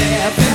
death.